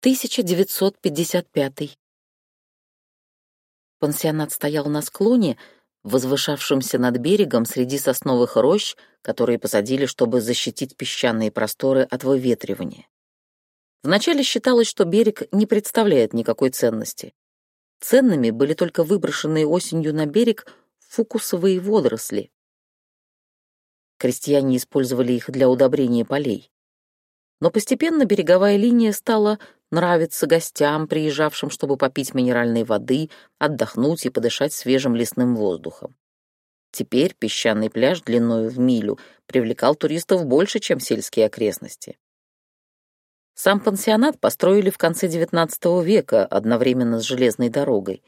1955. Пансионат стоял на склоне, возвышавшемся над берегом среди сосновых рощ, которые посадили, чтобы защитить песчаные просторы от выветривания. Вначале считалось, что берег не представляет никакой ценности. Ценными были только выброшенные осенью на берег фукусовые водоросли. Крестьяне использовали их для удобрения полей. Но постепенно береговая линия стала нравиться гостям, приезжавшим, чтобы попить минеральной воды, отдохнуть и подышать свежим лесным воздухом. Теперь песчаный пляж длиною в милю привлекал туристов больше, чем сельские окрестности. Сам пансионат построили в конце XIX века одновременно с железной дорогой.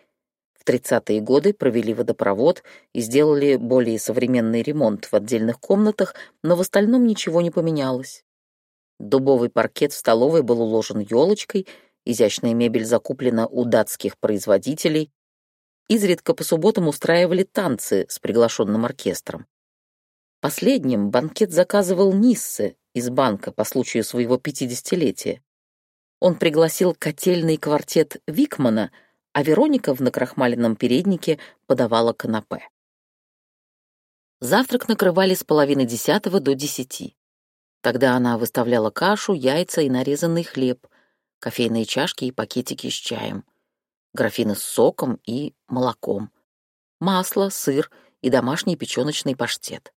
В 30-е годы провели водопровод и сделали более современный ремонт в отдельных комнатах, но в остальном ничего не поменялось. Дубовый паркет в столовой был уложен елочкой, изящная мебель закуплена у датских производителей. Изредка по субботам устраивали танцы с приглашенным оркестром. Последним банкет заказывал Ниссе из банка по случаю своего пятидесятилетия. Он пригласил котельный квартет Викмана, а Вероника в накрахмаленном переднике подавала канапе. Завтрак накрывали с половины десятого до десяти. Тогда она выставляла кашу, яйца и нарезанный хлеб, кофейные чашки и пакетики с чаем, графины с соком и молоком, масло, сыр и домашний печёночный паштет.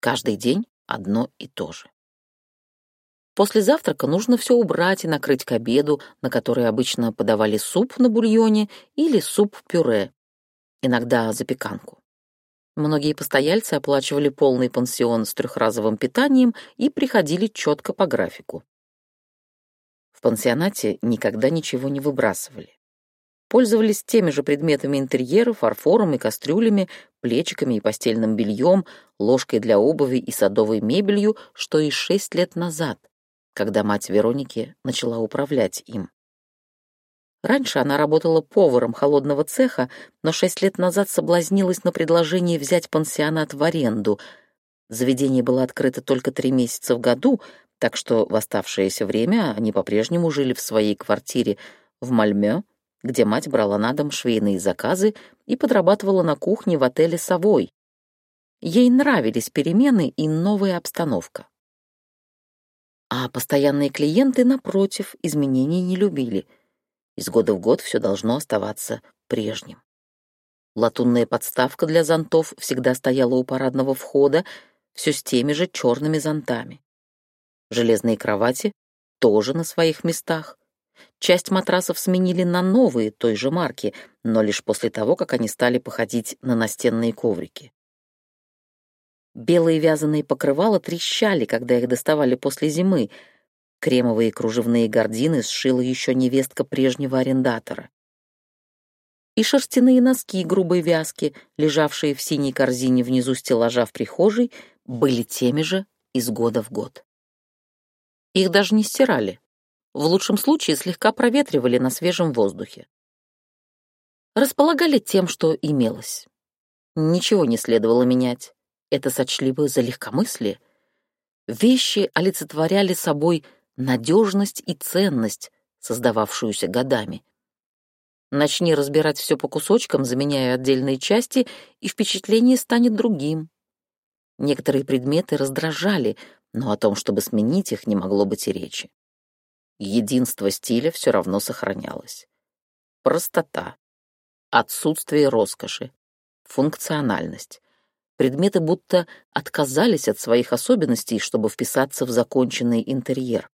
Каждый день одно и то же. После завтрака нужно все убрать и накрыть к обеду, на который обычно подавали суп на бульоне или суп-пюре, иногда запеканку. Многие постояльцы оплачивали полный пансион с трехразовым питанием и приходили четко по графику. В пансионате никогда ничего не выбрасывали пользовались теми же предметами интерьера, фарфором и кастрюлями, плечиками и постельным бельем, ложкой для обуви и садовой мебелью, что и шесть лет назад, когда мать Вероники начала управлять им. Раньше она работала поваром холодного цеха, но шесть лет назад соблазнилась на предложение взять пансионат в аренду. Заведение было открыто только три месяца в году, так что в оставшееся время они по-прежнему жили в своей квартире в Мальмё, где мать брала на дом швейные заказы и подрабатывала на кухне в отеле «Совой». Ей нравились перемены и новая обстановка. А постоянные клиенты, напротив, изменений не любили. Из года в год все должно оставаться прежним. Латунная подставка для зонтов всегда стояла у парадного входа, все с теми же черными зонтами. Железные кровати тоже на своих местах. Часть матрасов сменили на новые той же марки, но лишь после того, как они стали походить на настенные коврики. Белые вязаные покрывала трещали, когда их доставали после зимы. Кремовые кружевные гардины сшила еще невестка прежнего арендатора. И шерстяные носки грубой вязки, лежавшие в синей корзине внизу стеллажа в прихожей, были теми же из года в год. Их даже не стирали, в лучшем случае слегка проветривали на свежем воздухе. Располагали тем, что имелось. Ничего не следовало менять. Это сочли бы за легкомыслие. Вещи олицетворяли собой надежность и ценность, создававшуюся годами. Начни разбирать все по кусочкам, заменяя отдельные части, и впечатление станет другим. Некоторые предметы раздражали, но о том, чтобы сменить их, не могло быть и речи. Единство стиля все равно сохранялось. Простота, отсутствие роскоши, функциональность. Предметы будто отказались от своих особенностей, чтобы вписаться в законченный интерьер.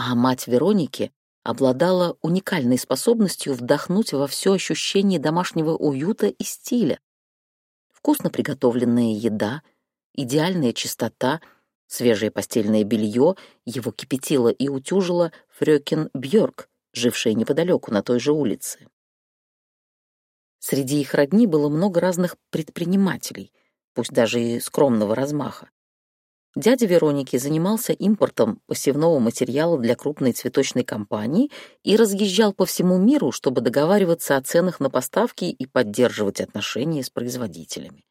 А мать Вероники обладала уникальной способностью вдохнуть во все ощущение домашнего уюта и стиля. Вкусно приготовленная еда, идеальная чистота — Свежее постельное белье его кипятило и утюжило Фрёкин Бьорк, жившая неподалеку на той же улице. Среди их родни было много разных предпринимателей, пусть даже и скромного размаха. Дядя Вероники занимался импортом посевного материала для крупной цветочной компании и разъезжал по всему миру, чтобы договариваться о ценах на поставки и поддерживать отношения с производителями.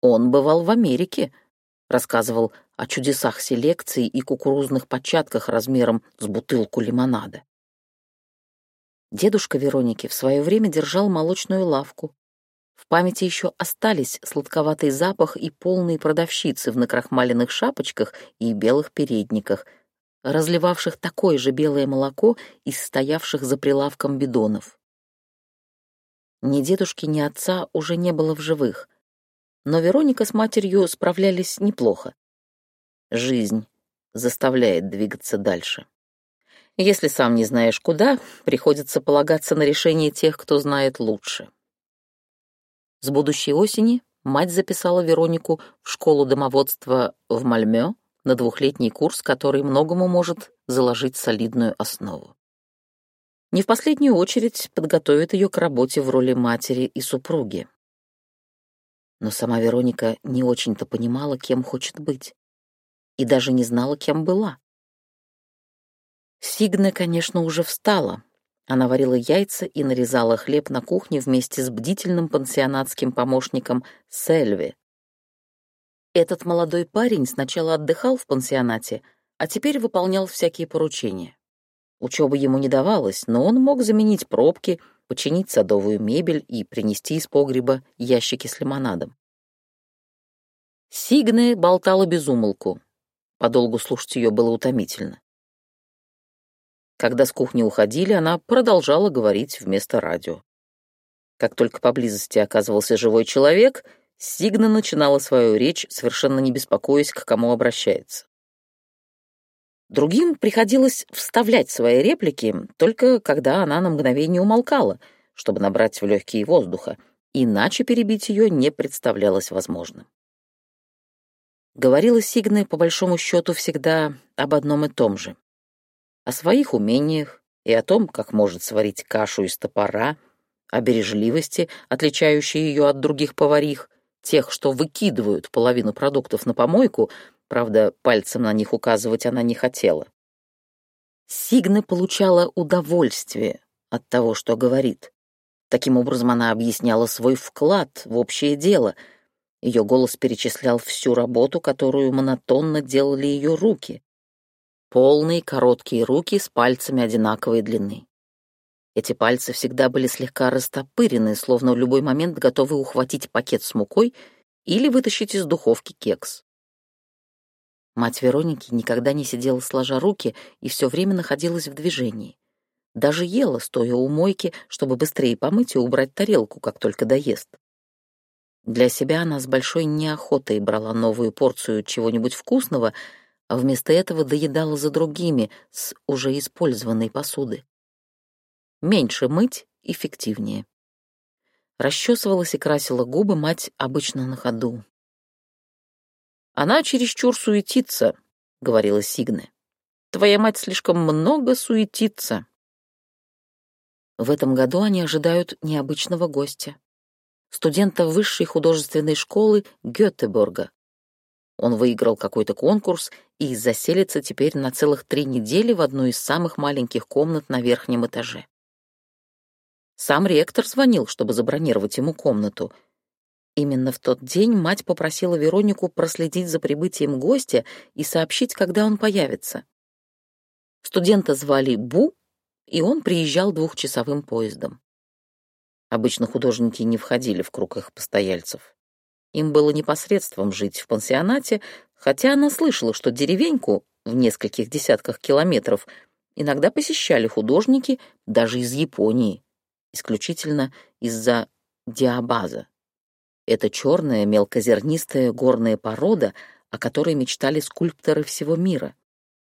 Он бывал в Америке, рассказывал о чудесах селекции и кукурузных початках размером с бутылку лимонада. Дедушка Вероники в свое время держал молочную лавку. В памяти еще остались сладковатый запах и полные продавщицы в накрахмаленных шапочках и белых передниках, разливавших такое же белое молоко из стоявших за прилавком бидонов. Ни дедушки, ни отца уже не было в живых, но Вероника с матерью справлялись неплохо. Жизнь заставляет двигаться дальше. Если сам не знаешь куда, приходится полагаться на решение тех, кто знает лучше. С будущей осени мать записала Веронику в школу домоводства в Мальмё на двухлетний курс, который многому может заложить солидную основу. Не в последнюю очередь подготовит ее к работе в роли матери и супруги. Но сама Вероника не очень-то понимала, кем хочет быть, и даже не знала, кем была. Сигна, конечно, уже встала. Она варила яйца и нарезала хлеб на кухне вместе с бдительным пансионатским помощником Сельви. Этот молодой парень сначала отдыхал в пансионате, а теперь выполнял всякие поручения. Учеба ему не давалась, но он мог заменить пробки, починить садовую мебель и принести из погреба ящики с лимонадом. Сигне болтала без умолку. Подолгу слушать ее было утомительно. Когда с кухни уходили, она продолжала говорить вместо радио. Как только поблизости оказывался живой человек, Сигна начинала свою речь, совершенно не беспокоясь, к кому обращается. Другим приходилось вставлять свои реплики, только когда она на мгновение умолкала, чтобы набрать в легкие воздуха, иначе перебить ее не представлялось возможным. Говорила Сигна, по большому счету, всегда об одном и том же о своих умениях и о том, как может сварить кашу из топора, о бережливости, отличающей ее от других поварих, тех, что выкидывают половину продуктов на помойку, правда, пальцем на них указывать она не хотела. Сигна получала удовольствие от того, что говорит. Таким образом, она объясняла свой вклад в общее дело. Ее голос перечислял всю работу, которую монотонно делали ее руки полные короткие руки с пальцами одинаковой длины. Эти пальцы всегда были слегка растопырены, словно в любой момент готовы ухватить пакет с мукой или вытащить из духовки кекс. Мать Вероники никогда не сидела сложа руки и все время находилась в движении. Даже ела, стоя у мойки, чтобы быстрее помыть и убрать тарелку, как только доест. Для себя она с большой неохотой брала новую порцию чего-нибудь вкусного — а вместо этого доедала за другими с уже использованной посуды. Меньше мыть эффективнее. Расчесывалась и красила губы мать обычно на ходу. «Она чересчур суетится», — говорила Сигне. «Твоя мать слишком много суетится». В этом году они ожидают необычного гостя. Студента высшей художественной школы Гетеборга, он выиграл какой-то конкурс и заселится теперь на целых три недели в одну из самых маленьких комнат на верхнем этаже. Сам ректор звонил, чтобы забронировать ему комнату. Именно в тот день мать попросила Веронику проследить за прибытием гостя и сообщить, когда он появится. Студента звали Бу, и он приезжал двухчасовым поездом. Обычно художники не входили в круг их постояльцев. Им было непосредством жить в пансионате, хотя она слышала, что деревеньку в нескольких десятках километров иногда посещали художники даже из Японии, исключительно из-за диабаза. Это черная мелкозернистая горная порода, о которой мечтали скульпторы всего мира.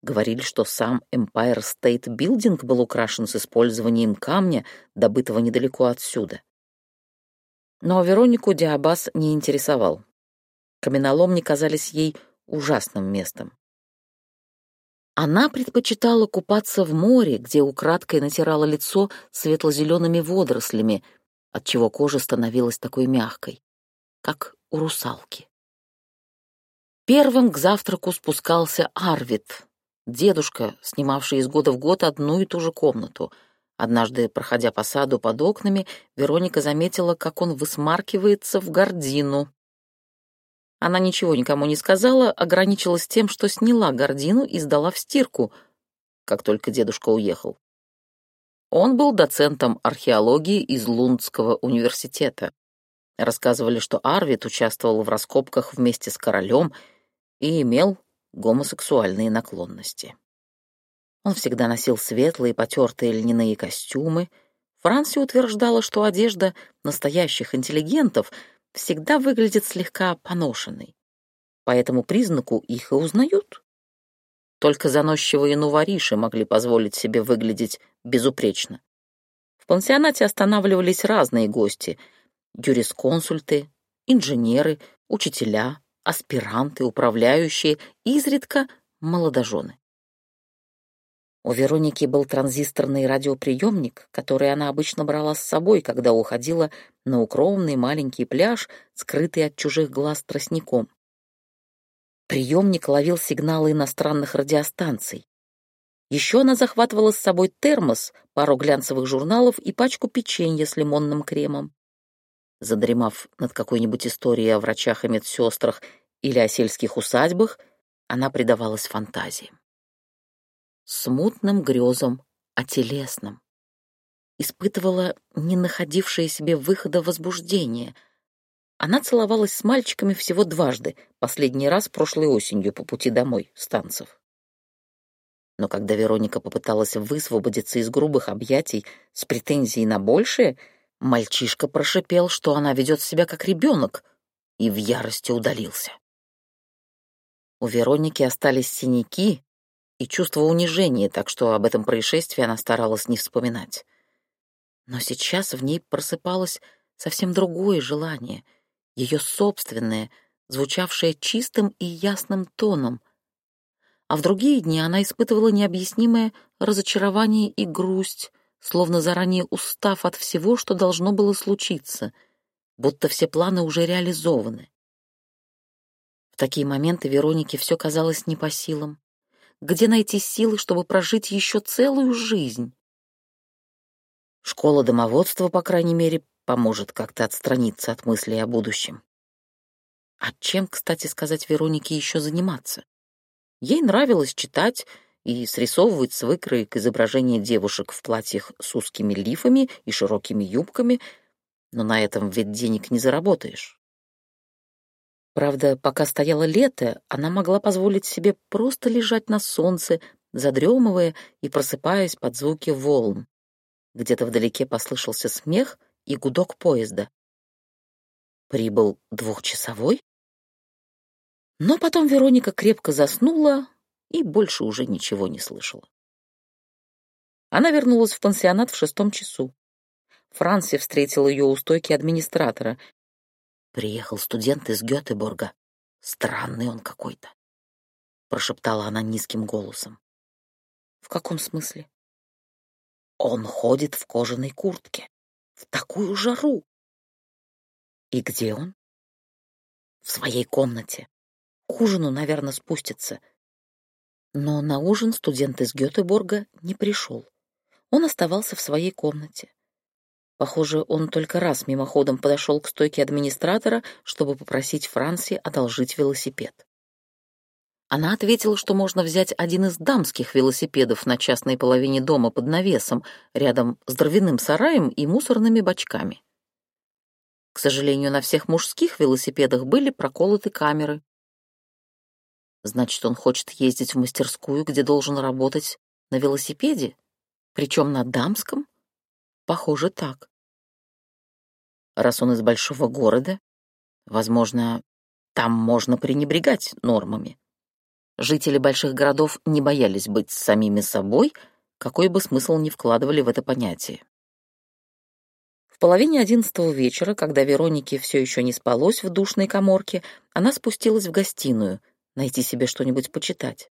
Говорили, что сам Empire State Building был украшен с использованием камня, добытого недалеко отсюда. Но Веронику Диабас не интересовал. Каменоломни казались ей ужасным местом. Она предпочитала купаться в море, где украдкой натирала лицо светло-зелеными водорослями, отчего кожа становилась такой мягкой, как у русалки. Первым к завтраку спускался Арвид, дедушка, снимавший из года в год одну и ту же комнату — Однажды, проходя по саду под окнами, Вероника заметила, как он высмаркивается в гордину. Она ничего никому не сказала, ограничилась тем, что сняла гордину и сдала в стирку, как только дедушка уехал. Он был доцентом археологии из Лундского университета. Рассказывали, что Арвид участвовал в раскопках вместе с королем и имел гомосексуальные наклонности. Он всегда носил светлые потертые льняные костюмы. Франси утверждала, что одежда настоящих интеллигентов всегда выглядит слегка поношенной. По этому признаку их и узнают. Только заносчивые нувориши могли позволить себе выглядеть безупречно. В пансионате останавливались разные гости — юрисконсульты, инженеры, учителя, аспиранты, управляющие, изредка молодожены. У Вероники был транзисторный радиоприемник, который она обычно брала с собой, когда уходила на укромный маленький пляж, скрытый от чужих глаз тростником. Приемник ловил сигналы иностранных радиостанций. Еще она захватывала с собой термос, пару глянцевых журналов и пачку печенья с лимонным кремом. Задремав над какой-нибудь историей о врачах и медсестрах или о сельских усадьбах, она предавалась фантазии. Смутным грезам о телесном. Испытывала не находившее себе выхода возбуждение — она целовалась с мальчиками всего дважды, последний раз прошлой осенью по пути домой с танцев. Но когда Вероника попыталась высвободиться из грубых объятий с претензией на большее, мальчишка прошипел, что она ведет себя как ребенок, и в ярости удалился. У Вероники остались синяки и чувство унижения, так что об этом происшествии она старалась не вспоминать. Но сейчас в ней просыпалось совсем другое желание — ее собственное, звучавшее чистым и ясным тоном. А в другие дни она испытывала необъяснимое разочарование и грусть, словно заранее устав от всего, что должно было случиться, будто все планы уже реализованы. В такие моменты Веронике все казалось не по силам. Где найти силы, чтобы прожить еще целую жизнь? Школа домоводства, по крайней мере, поможет как-то отстраниться от мыслей о будущем. А чем, кстати сказать, Веронике еще заниматься? Ей нравилось читать и срисовывать с выкроек изображения девушек в платьях с узкими лифами и широкими юбками, но на этом ведь денег не заработаешь. Правда, пока стояло лето, она могла позволить себе просто лежать на солнце, задремывая и просыпаясь под звуки волн. Где-то вдалеке послышался смех — и гудок поезда. Прибыл двухчасовой? Но потом Вероника крепко заснула и больше уже ничего не слышала. Она вернулась в пансионат в шестом часу. Франси встретил ее у стойки администратора. «Приехал студент из Гетеборга. Странный он какой-то», — прошептала она низким голосом. «В каком смысле?» «Он ходит в кожаной куртке в такую жару. И где он? В своей комнате. К ужину, наверное, спустится. Но на ужин студент из Гетеборга не пришел. Он оставался в своей комнате. Похоже, он только раз мимоходом подошел к стойке администратора, чтобы попросить Франси одолжить велосипед. Она ответила, что можно взять один из дамских велосипедов на частной половине дома под навесом, рядом с дровяным сараем и мусорными бачками. К сожалению, на всех мужских велосипедах были проколоты камеры. Значит, он хочет ездить в мастерскую, где должен работать на велосипеде? Причем на дамском? Похоже, так. Раз он из большого города, возможно, там можно пренебрегать нормами. Жители больших городов не боялись быть самими собой, какой бы смысл ни вкладывали в это понятие. В половине одиннадцатого вечера, когда Веронике все еще не спалось в душной коморке, она спустилась в гостиную, найти себе что-нибудь почитать.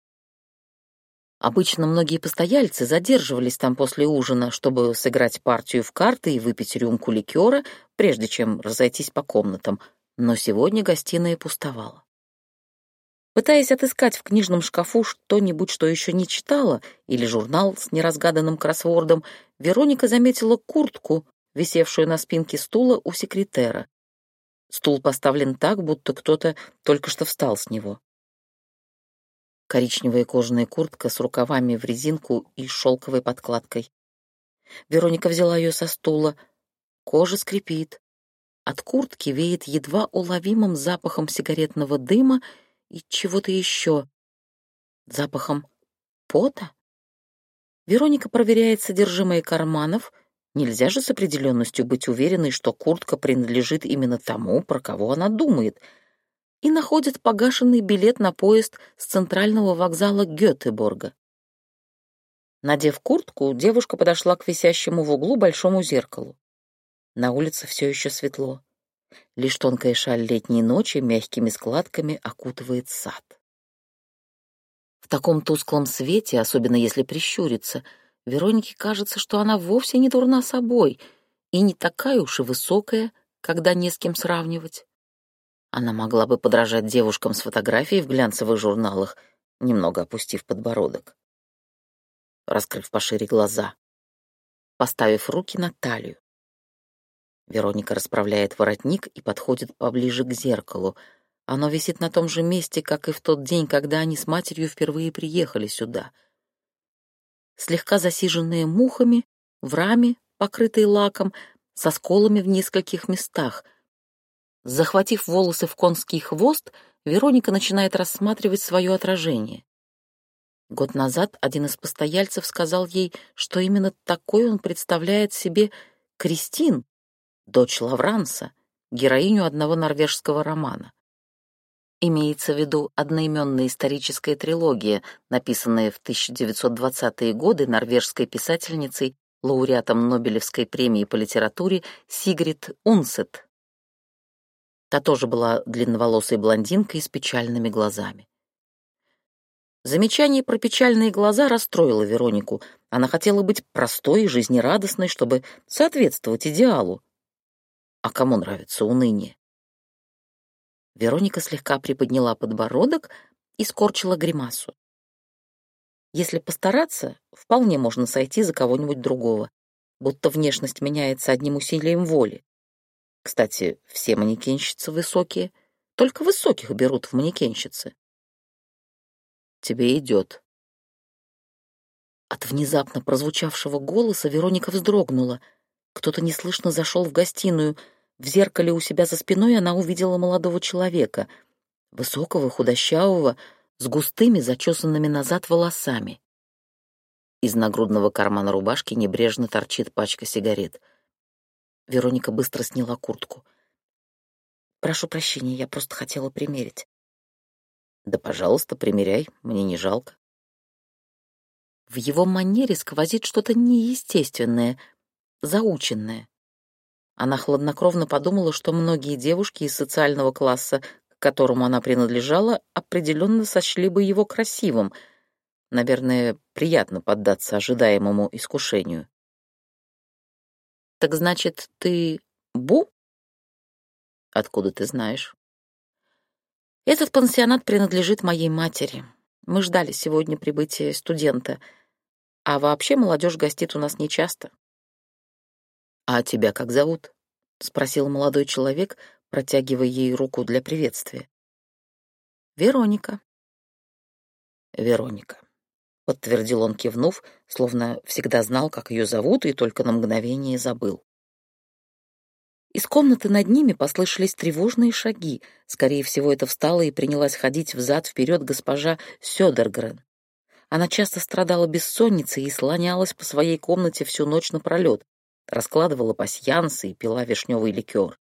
Обычно многие постояльцы задерживались там после ужина, чтобы сыграть партию в карты и выпить рюмку ликера, прежде чем разойтись по комнатам, но сегодня гостиная пустовала. Пытаясь отыскать в книжном шкафу что-нибудь, что еще не читала, или журнал с неразгаданным кроссвордом, Вероника заметила куртку, висевшую на спинке стула у секретера. Стул поставлен так, будто кто-то только что встал с него. Коричневая кожаная куртка с рукавами в резинку и шелковой подкладкой. Вероника взяла ее со стула. Кожа скрипит. От куртки веет едва уловимым запахом сигаретного дыма и чего-то еще. Запахом пота? Вероника проверяет содержимое карманов. Нельзя же с определенностью быть уверенной, что куртка принадлежит именно тому, про кого она думает. И находит погашенный билет на поезд с центрального вокзала Гетеборга. Надев куртку, девушка подошла к висящему в углу большому зеркалу. На улице все еще светло. Лишь тонкая шаль летней ночи мягкими складками окутывает сад. В таком тусклом свете, особенно если прищуриться, Веронике кажется, что она вовсе не дурна собой и не такая уж и высокая, когда не с кем сравнивать. Она могла бы подражать девушкам с фотографией в глянцевых журналах, немного опустив подбородок, раскрыв пошире глаза, поставив руки на талию. Вероника расправляет воротник и подходит поближе к зеркалу. Оно висит на том же месте, как и в тот день, когда они с матерью впервые приехали сюда. Слегка засиженные мухами, в раме, покрытой лаком, со сколами в нескольких местах. Захватив волосы в конский хвост, Вероника начинает рассматривать свое отражение. Год назад один из постояльцев сказал ей, что именно такой он представляет себе Кристин, дочь Лавранса, героиню одного норвежского романа. Имеется в виду одноименная историческая трилогия, написанная в 1920-е годы норвежской писательницей, лауреатом Нобелевской премии по литературе Сигрид Унсет. Та тоже была длинноволосой блондинкой с печальными глазами. Замечание про печальные глаза расстроило Веронику. Она хотела быть простой и жизнерадостной, чтобы соответствовать идеалу, а кому нравится уныние? Вероника слегка приподняла подбородок и скорчила гримасу. Если постараться, вполне можно сойти за кого-нибудь другого, будто внешность меняется одним усилием воли. Кстати, все манекенщицы высокие, только высоких берут в манекенщицы. Тебе идет. От внезапно прозвучавшего голоса Вероника вздрогнула. Кто-то неслышно зашел в гостиную — в зеркале у себя за спиной она увидела молодого человека, высокого, худощавого, с густыми, зачесанными назад волосами. Из нагрудного кармана рубашки небрежно торчит пачка сигарет. Вероника быстро сняла куртку. «Прошу прощения, я просто хотела примерить». «Да, пожалуйста, примеряй, мне не жалко». В его манере сквозит что-то неестественное, заученное. Она хладнокровно подумала, что многие девушки из социального класса, к которому она принадлежала, определенно сочли бы его красивым. Наверное, приятно поддаться ожидаемому искушению. «Так значит, ты Бу?» «Откуда ты знаешь?» «Этот пансионат принадлежит моей матери. Мы ждали сегодня прибытия студента. А вообще молодежь гостит у нас нечасто. «А тебя как зовут?» — спросил молодой человек, протягивая ей руку для приветствия. «Вероника». «Вероника», — подтвердил он, кивнув, словно всегда знал, как ее зовут, и только на мгновение забыл. Из комнаты над ними послышались тревожные шаги. Скорее всего, это встала и принялась ходить взад-вперед госпожа Сёдергрен. Она часто страдала бессонницей и слонялась по своей комнате всю ночь напролет, раскладывала пасьянсы и пила вишневый ликер.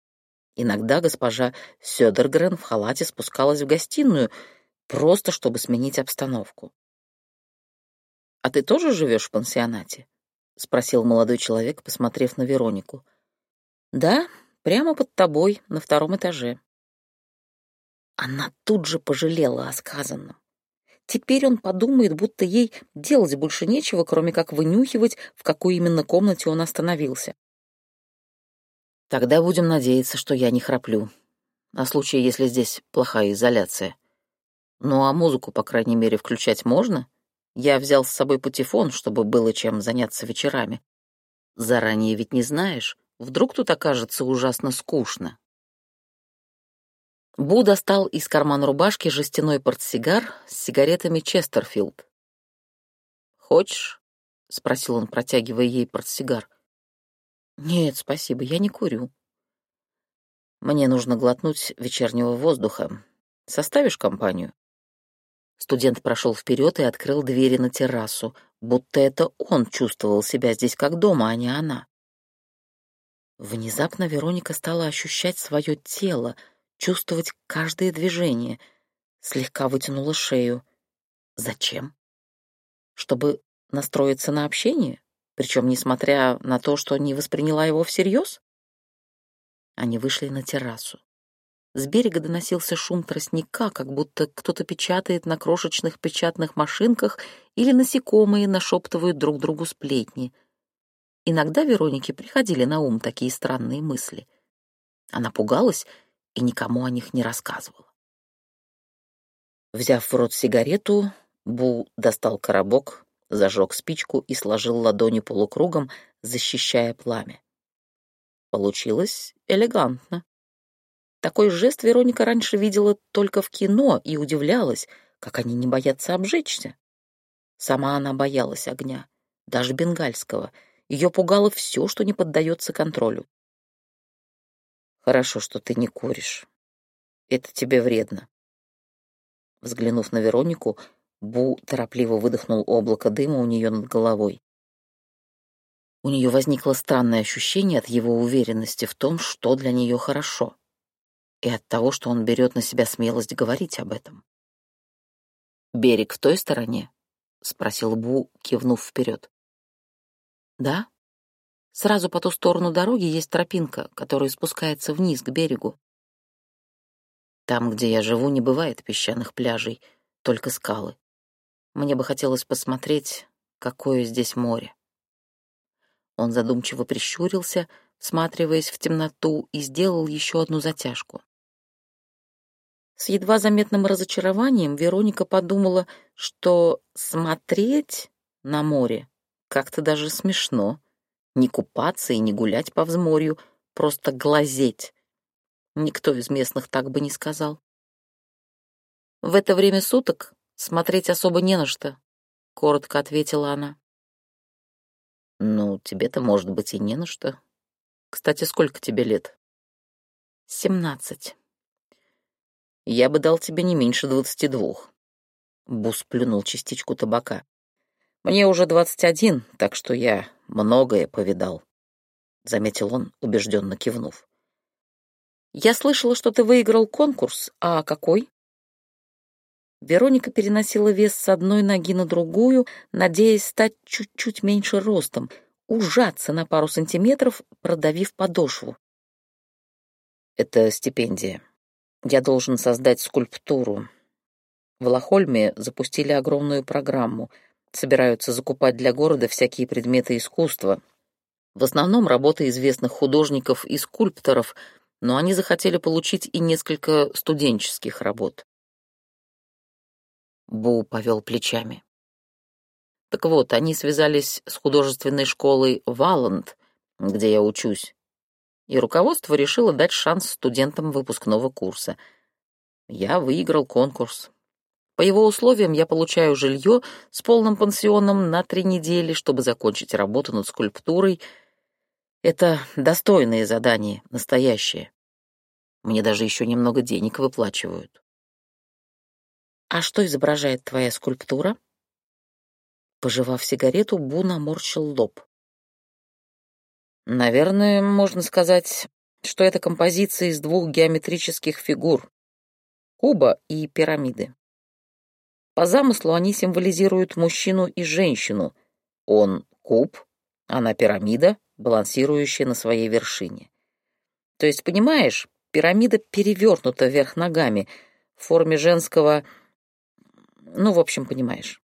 Иногда госпожа Сёдергрен в халате спускалась в гостиную, просто чтобы сменить обстановку. «А ты тоже живешь в пансионате?» — спросил молодой человек, посмотрев на Веронику. «Да, прямо под тобой, на втором этаже». Она тут же пожалела о сказанном. Теперь он подумает, будто ей делать больше нечего, кроме как вынюхивать, в какой именно комнате он остановился. Тогда будем надеяться, что я не храплю. На случай, если здесь плохая изоляция. Ну а музыку, по крайней мере, включать можно? Я взял с собой патефон, чтобы было чем заняться вечерами. Заранее ведь не знаешь, вдруг тут окажется ужасно скучно. Бу достал из кармана рубашки жестяной портсигар с сигаретами Честерфилд. «Хочешь?» — спросил он, протягивая ей портсигар. «Нет, спасибо, я не курю». «Мне нужно глотнуть вечернего воздуха. Составишь компанию?» Студент прошел вперед и открыл двери на террасу, будто это он чувствовал себя здесь как дома, а не она. Внезапно Вероника стала ощущать свое тело, чувствовать каждое движение, слегка вытянула шею. Зачем? Чтобы настроиться на общение, причем несмотря на то, что не восприняла его всерьез? Они вышли на террасу. С берега доносился шум тростника, как будто кто-то печатает на крошечных печатных машинках или насекомые нашептывают друг другу сплетни. Иногда Веронике приходили на ум такие странные мысли. Она пугалась и никому о них не рассказывала. Взяв в рот сигарету, Бу достал коробок, зажег спичку и сложил ладони полукругом, защищая пламя. Получилось элегантно. Такой жест Вероника раньше видела только в кино и удивлялась, как они не боятся обжечься. Сама она боялась огня, даже бенгальского. Ее пугало все, что не поддается контролю. «Хорошо, что ты не куришь. Это тебе вредно». Взглянув на Веронику, Бу торопливо выдохнул облако дыма у нее над головой. У нее возникло странное ощущение от его уверенности в том, что для нее хорошо и от того, что он берет на себя смелость говорить об этом. «Берег в той стороне?» — спросил Бу, кивнув вперед. «Да. Сразу по ту сторону дороги есть тропинка, которая спускается вниз, к берегу. Там, где я живу, не бывает песчаных пляжей, только скалы. Мне бы хотелось посмотреть, какое здесь море». Он задумчиво прищурился, всматриваясь в темноту, и сделал еще одну затяжку. С едва заметным разочарованием Вероника подумала, что смотреть на море как-то даже смешно. Не купаться и не гулять по взморью, просто глазеть. Никто из местных так бы не сказал. «В это время суток смотреть особо не на что», — коротко ответила она. «Ну, тебе-то, может быть, и не на что. Кстати, сколько тебе лет?» «Семнадцать». Я бы дал тебе не меньше двадцати двух. Бус плюнул частичку табака. Мне уже двадцать один, так что я многое повидал, заметил он, убежденно кивнув. Я слышала, что ты выиграл конкурс, а какой? Вероника переносила вес с одной ноги на другую, надеясь стать чуть-чуть меньше ростом, ужаться на пару сантиметров, продавив подошву. Это стипендия. Я должен создать скульптуру. В Лохольме запустили огромную программу. Собираются закупать для города всякие предметы искусства. В основном работы известных художников и скульпторов, но они захотели получить и несколько студенческих работ. Бу повел плечами. Так вот, они связались с художественной школой Валанд, где я учусь и руководство решило дать шанс студентам выпускного курса. Я выиграл конкурс. По его условиям я получаю жилье с полным пансионом на три недели, чтобы закончить работу над скульптурой. Это достойные задания, настоящие. Мне даже еще немного денег выплачивают. А что изображает твоя скульптура? Пожевав сигарету, Бу наморщил лоб. Наверное, можно сказать, что это композиция из двух геометрических фигур — куба и пирамиды. По замыслу они символизируют мужчину и женщину. Он — куб, она — пирамида, балансирующая на своей вершине. То есть, понимаешь, пирамида перевернута вверх ногами в форме женского... Ну, в общем, понимаешь.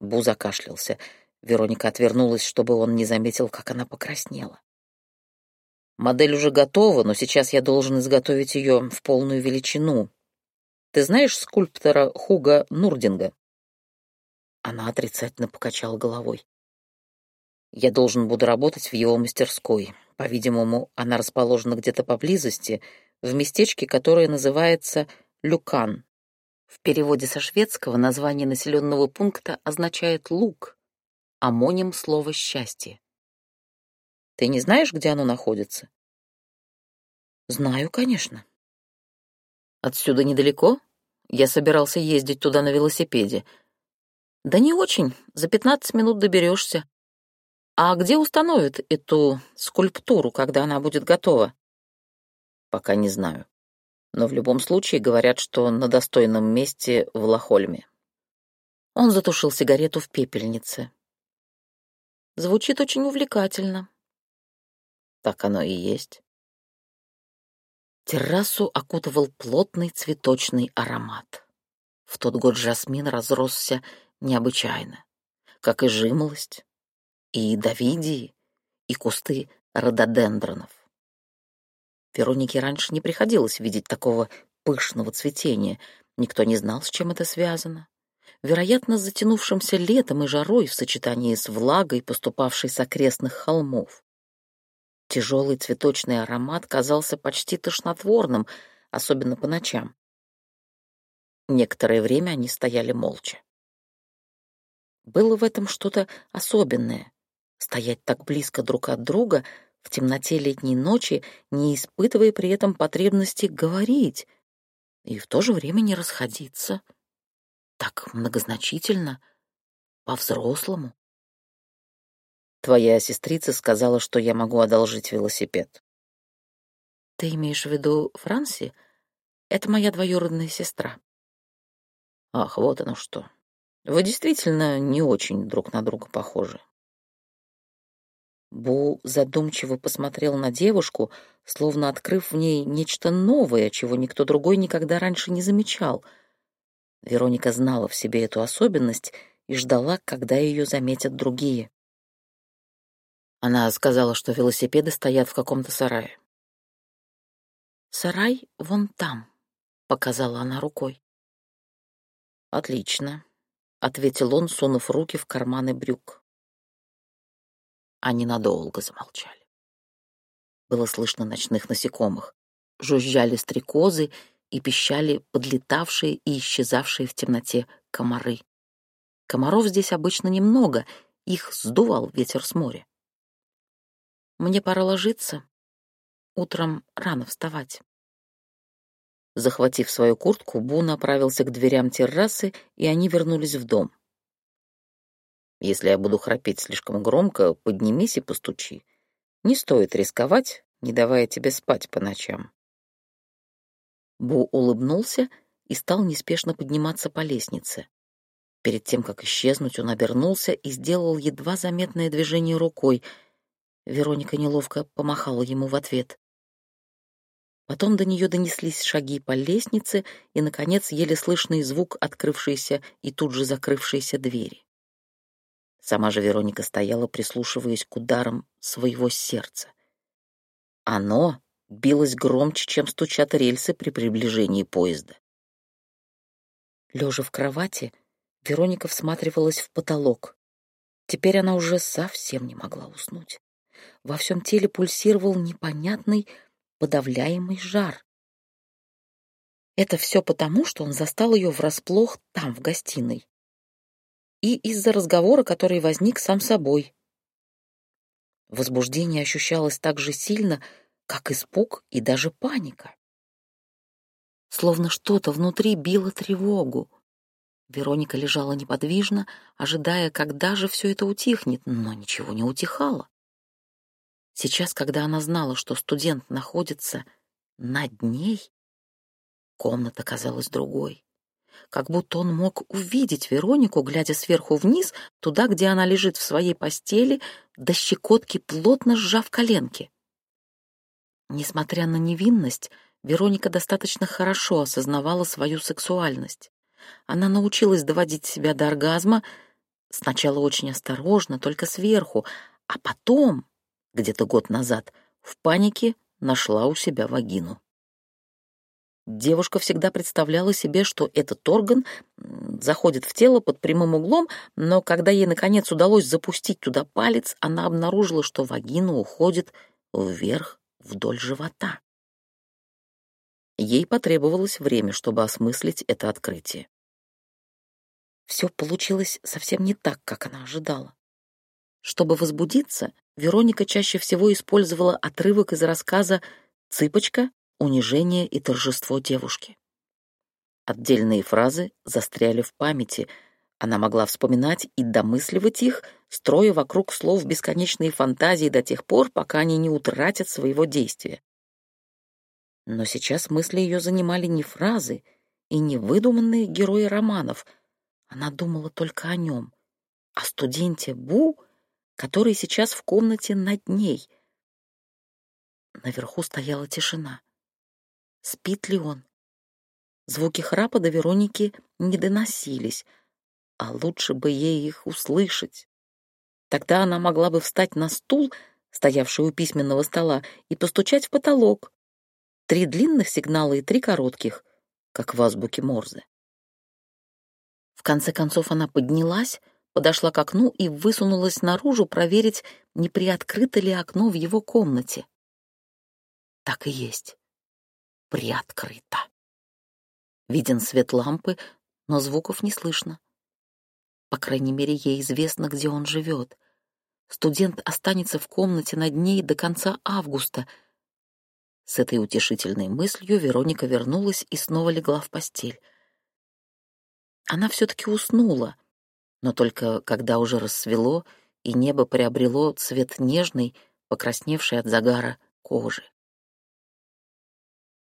Бу закашлялся. Вероника отвернулась, чтобы он не заметил, как она покраснела. Модель уже готова, но сейчас я должен изготовить ее в полную величину. Ты знаешь скульптора Хуга Нурдинга? Она отрицательно покачала головой. Я должен буду работать в его мастерской. По-видимому, она расположена где-то поблизости, в местечке, которое называется Люкан. В переводе со шведского название населенного пункта означает «луг», амоним слова «счастье». Ты не знаешь, где оно находится? Знаю, конечно. Отсюда недалеко? Я собирался ездить туда на велосипеде. Да не очень, за пятнадцать минут доберешься. А где установят эту скульптуру, когда она будет готова? Пока не знаю. Но в любом случае говорят, что на достойном месте в Лохольме. Он затушил сигарету в пепельнице. Звучит очень увлекательно. Так оно и есть. Террасу окутывал плотный цветочный аромат. В тот год жасмин разросся необычайно, как и жимолость, и давидии, и кусты рододендронов. Веронике раньше не приходилось видеть такого пышного цветения, никто не знал, с чем это связано. Вероятно, затянувшимся летом и жарой в сочетании с влагой, поступавшей с окрестных холмов. Тяжелый цветочный аромат казался почти тошнотворным, особенно по ночам. Некоторое время они стояли молча. Было в этом что-то особенное. Стоять так близко друг от друга в темноте летней ночи, не испытывая при этом потребности говорить, и в то же время не расходиться. Так многозначительно, по-взрослому. Твоя сестрица сказала, что я могу одолжить велосипед. Ты имеешь в виду Франси? Это моя двоюродная сестра. Ах, вот оно что. Вы действительно не очень друг на друга похожи. Бу задумчиво посмотрел на девушку, словно открыв в ней нечто новое, чего никто другой никогда раньше не замечал. Вероника знала в себе эту особенность и ждала, когда ее заметят другие. Она сказала, что велосипеды стоят в каком-то сарае. «Сарай вон там», — показала она рукой. «Отлично», — ответил он, сунув руки в карманы брюк. Они надолго замолчали. Было слышно ночных насекомых. Жужжали стрекозы и пищали подлетавшие и исчезавшие в темноте комары. Комаров здесь обычно немного, их сдувал ветер с моря. Мне пора ложиться. Утром рано вставать. Захватив свою куртку, Бу направился к дверям террасы, и они вернулись в дом. «Если я буду храпеть слишком громко, поднимись и постучи. Не стоит рисковать, не давая тебе спать по ночам». Бу улыбнулся и стал неспешно подниматься по лестнице. Перед тем, как исчезнуть, он обернулся и сделал едва заметное движение рукой — Вероника неловко помахала ему в ответ. Потом до нее донеслись шаги по лестнице и, наконец, еле слышный звук открывшейся и тут же закрывшейся двери. Сама же Вероника стояла, прислушиваясь к ударам своего сердца. Оно билось громче, чем стучат рельсы при приближении поезда. Лежа в кровати, Вероника всматривалась в потолок. Теперь она уже совсем не могла уснуть. Во всем теле пульсировал непонятный, подавляемый жар. Это все потому, что он застал ее врасплох там, в гостиной. И из-за разговора, который возник сам собой. Возбуждение ощущалось так же сильно, как испуг и даже паника. Словно что-то внутри било тревогу. Вероника лежала неподвижно, ожидая, когда же все это утихнет, но ничего не утихало. Сейчас, когда она знала, что студент находится над ней, комната казалась другой. Как будто он мог увидеть Веронику, глядя сверху вниз, туда, где она лежит в своей постели, до щекотки плотно сжав коленки. Несмотря на невинность, Вероника достаточно хорошо осознавала свою сексуальность. Она научилась доводить себя до оргазма сначала очень осторожно, только сверху, а потом где-то год назад, в панике нашла у себя вагину. Девушка всегда представляла себе, что этот орган заходит в тело под прямым углом, но когда ей, наконец, удалось запустить туда палец, она обнаружила, что вагина уходит вверх вдоль живота. Ей потребовалось время, чтобы осмыслить это открытие. Все получилось совсем не так, как она ожидала. Чтобы возбудиться, Вероника чаще всего использовала отрывок из рассказа «Цыпочка. Унижение и торжество девушки». Отдельные фразы застряли в памяти. Она могла вспоминать и домысливать их, строя вокруг слов бесконечные фантазии до тех пор, пока они не утратят своего действия. Но сейчас мысли ее занимали не фразы и не выдуманные герои романов. Она думала только о нем, о студенте Бу, который сейчас в комнате над ней. Наверху стояла тишина. Спит ли он? Звуки храпа до Вероники не доносились, а лучше бы ей их услышать. Тогда она могла бы встать на стул, стоявший у письменного стола, и постучать в потолок, Три длинных сигнала и три коротких, как в азбуке Морзе. В конце концов она поднялась, подошла к окну и высунулась наружу проверить, не приоткрыто ли окно в его комнате. Так и есть. Приоткрыто. Виден свет лампы, но звуков не слышно. По крайней мере, ей известно, где он живет. Студент останется в комнате над ней до конца августа — с этой утешительной мыслью Вероника вернулась и снова легла в постель. Она все-таки уснула, но только когда уже рассвело, и небо приобрело цвет нежный, покрасневший от загара кожи.